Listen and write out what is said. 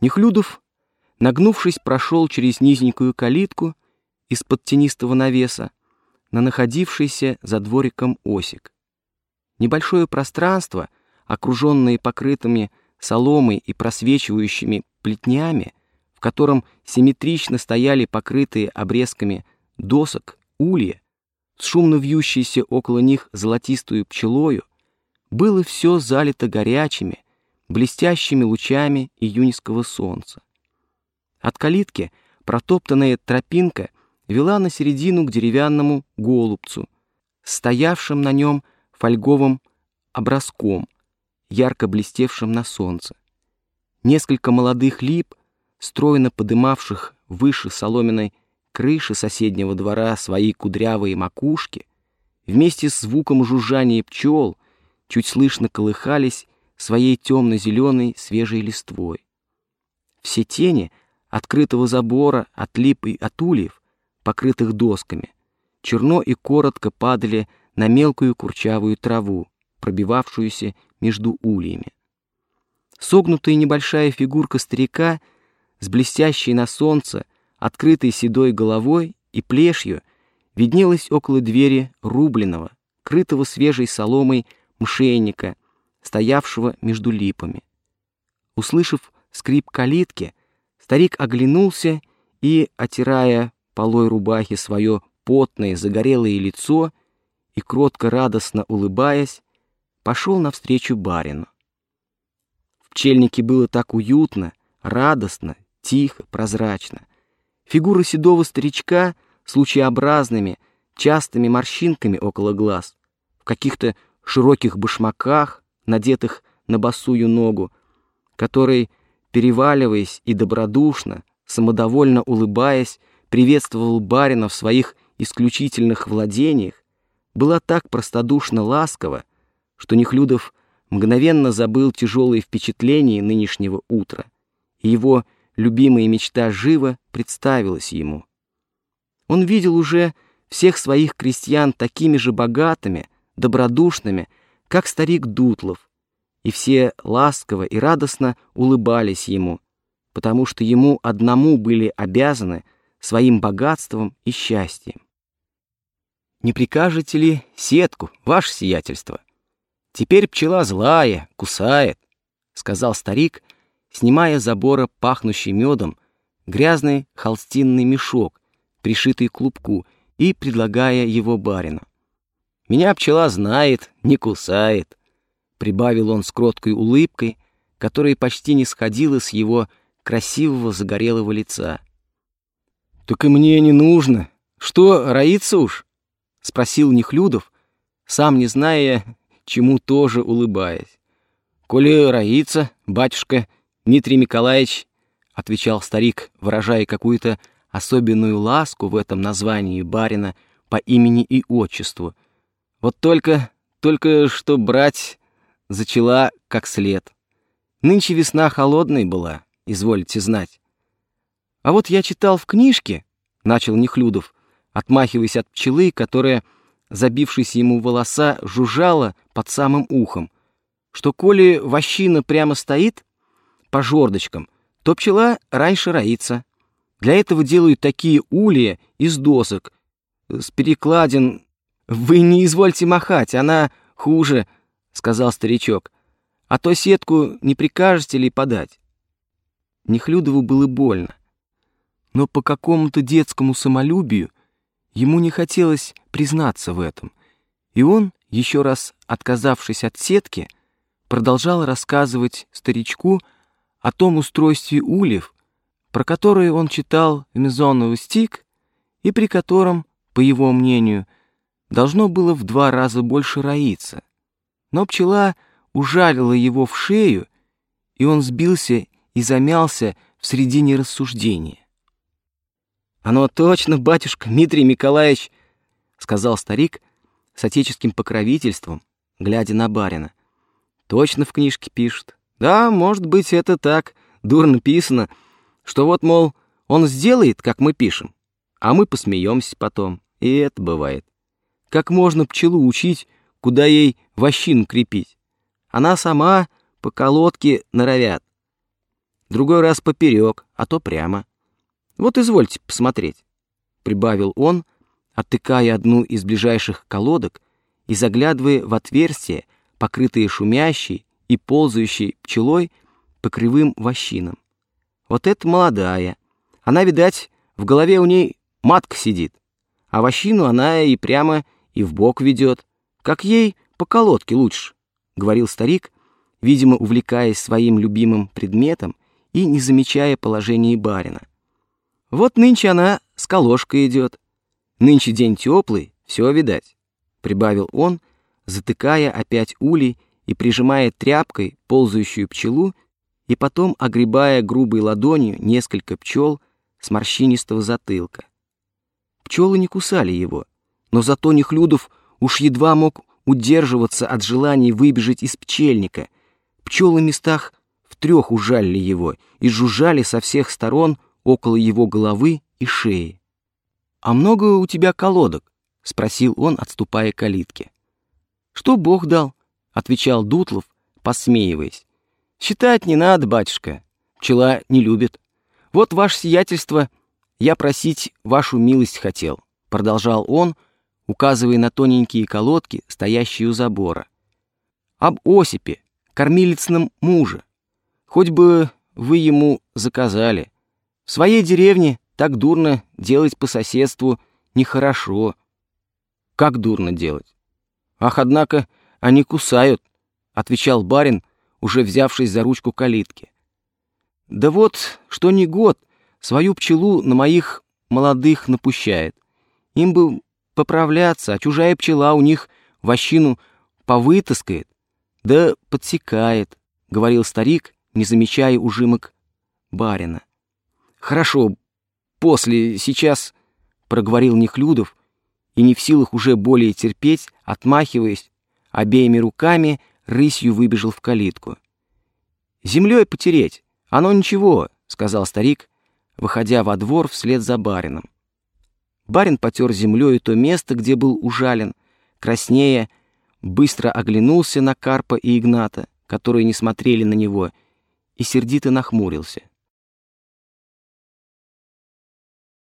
Нехлюдов, нагнувшись, прошел через низенькую калитку из-под тенистого навеса на находившийся за двориком осик. Небольшое пространство, окруженное покрытыми соломой и просвечивающими плетнями, в котором симметрично стояли покрытые обрезками досок улья, с шумно вьющейся около них золотистую пчелою, было все залито горячими, блестящими лучами июньского солнца. От калитки протоптанная тропинка вела на середину к деревянному голубцу, стоявшим на нем фольговым образком, ярко блестевшим на солнце. Несколько молодых лип, стройно подымавших выше соломенной крыши соседнего двора свои кудрявые макушки, вместе с звуком жужжания пчел, чуть слышно колыхались своей темно-зеленой свежей листвой. Все тени открытого забора от лип и от ульев, покрытых досками, черно и коротко падали на мелкую курчавую траву, пробивавшуюся между ульями. Согнутая небольшая фигурка старика с блестящей на солнце, открытой седой головой и плешью виднелась около двери рубленого, крытого свежей соломой мшенника, стоявшего между липами. Услышав скрип калитки, старик оглянулся и, отирая полой рубахи свое потное загорелое лицо и кротко радостно улыбаясь, пошел навстречу барину. В пчельнике было так уютно, радостно, тихо, прозрачно. Фигура седого старичка с лучеобразными, частыми морщинками около глаз, в каких-то широких башмаках, надетых на босую ногу, который, переваливаясь и добродушно, самодовольно улыбаясь, приветствовал барина в своих исключительных владениях, была так простодушно ласкова, что Нехлюдов мгновенно забыл тяжелые впечатления нынешнего утра, и его любимая мечта живо представилась ему. Он видел уже всех своих крестьян такими же богатыми, добродушными, как старик Дутлов, и все ласково и радостно улыбались ему, потому что ему одному были обязаны своим богатством и счастьем. «Не прикажете ли сетку, ваше сиятельство? Теперь пчела злая, кусает», — сказал старик, снимая с забора пахнущий медом грязный холстинный мешок, пришитый к клубку, и предлагая его барину. «Меня пчела знает, не кусает», — прибавил он с кроткой улыбкой, которая почти не сходила с его красивого загорелого лица. «Так и мне не нужно. Что, роится уж?» — спросил Нехлюдов, сам не зная, чему тоже улыбаясь. «Коли роится, батюшка Дмитрий Николаевич», — отвечал старик, выражая какую-то особенную ласку в этом названии барина по имени и отчеству. «Вот только, только что брать зачала как след. Нынче весна холодной была, извольте знать. А вот я читал в книжке, — начал Нехлюдов, отмахиваясь от пчелы, которая, забившись ему волоса, жужжала под самым ухом, что коли вощина прямо стоит по жердочкам, то пчела раньше роится. Для этого делают такие улья из досок, с перекладин. «Вы не извольте махать, она хуже», — сказал старичок. «А то сетку не прикажете ли подать?» Нехлюдову было больно но по какому-то детскому самолюбию ему не хотелось признаться в этом, и он, еще раз отказавшись от сетки, продолжал рассказывать старичку о том устройстве ульев, про которое он читал в Мезонову стик и при котором, по его мнению, должно было в два раза больше роиться. Но пчела ужалила его в шею, и он сбился и замялся в середине рассуждения. «Оно точно, батюшка Дмитрий Николаевич», — сказал старик с отеческим покровительством, глядя на барина. «Точно в книжке пишут. Да, может быть, это так, дурно писано, что вот, мол, он сделает, как мы пишем, а мы посмеемся потом, и это бывает. Как можно пчелу учить, куда ей вощину крепить? Она сама по колодке норовят. другой раз поперек, а то прямо. Вот извольте посмотреть», — прибавил он, оттыкая одну из ближайших колодок и заглядывая в отверстие, покрытые шумящей и ползающей пчелой по кривым вощинам. «Вот это молодая. Она, видать, в голове у ней матка сидит, а вощину она и прямо и в бок ведет. Как ей по колодке лучше», — говорил старик, видимо, увлекаясь своим любимым предметом и не замечая положения барина. «Вот нынче она с колошкой идет. Нынче день теплый, все видать», — прибавил он, затыкая опять улей и прижимая тряпкой ползающую пчелу и потом огребая грубой ладонью несколько пчел с морщинистого затылка. Пчелы не кусали его, но зато Нехлюдов уж едва мог удерживаться от желания выбежать из пчельника. Пчелы местах в трех ужалили его и жужжали со всех сторон около его головы и шеи. «А много у тебя колодок?» — спросил он, отступая к калитке. «Что Бог дал?» — отвечал Дутлов, посмеиваясь. «Считать не надо, батюшка. Пчела не любит. Вот ваше сиятельство, я просить вашу милость хотел», — продолжал он, указывая на тоненькие колодки, стоящие у забора. «Об Осипе, кормилицном муже. Хоть бы вы ему заказали. В своей деревне так дурно делать по соседству нехорошо». «Как дурно делать?» «Ах, однако, они кусают», — отвечал барин, уже взявшись за ручку калитки. «Да вот, что не год, свою пчелу на моих молодых напущает. Им бы поправляться, а чужая пчела у них вощину повытаскает, да подсекает», — говорил старик, не замечая ужимок барина. «Хорошо, после, сейчас», — проговорил Нехлюдов, и не в силах уже более терпеть, отмахиваясь, обеими руками рысью выбежал в калитку. «Землей потереть, оно ничего», — сказал старик, выходя во двор вслед за барином. Барин потер землей то место, где был ужален, краснея, быстро оглянулся на Карпа и Игната, которые не смотрели на него, и сердито нахмурился.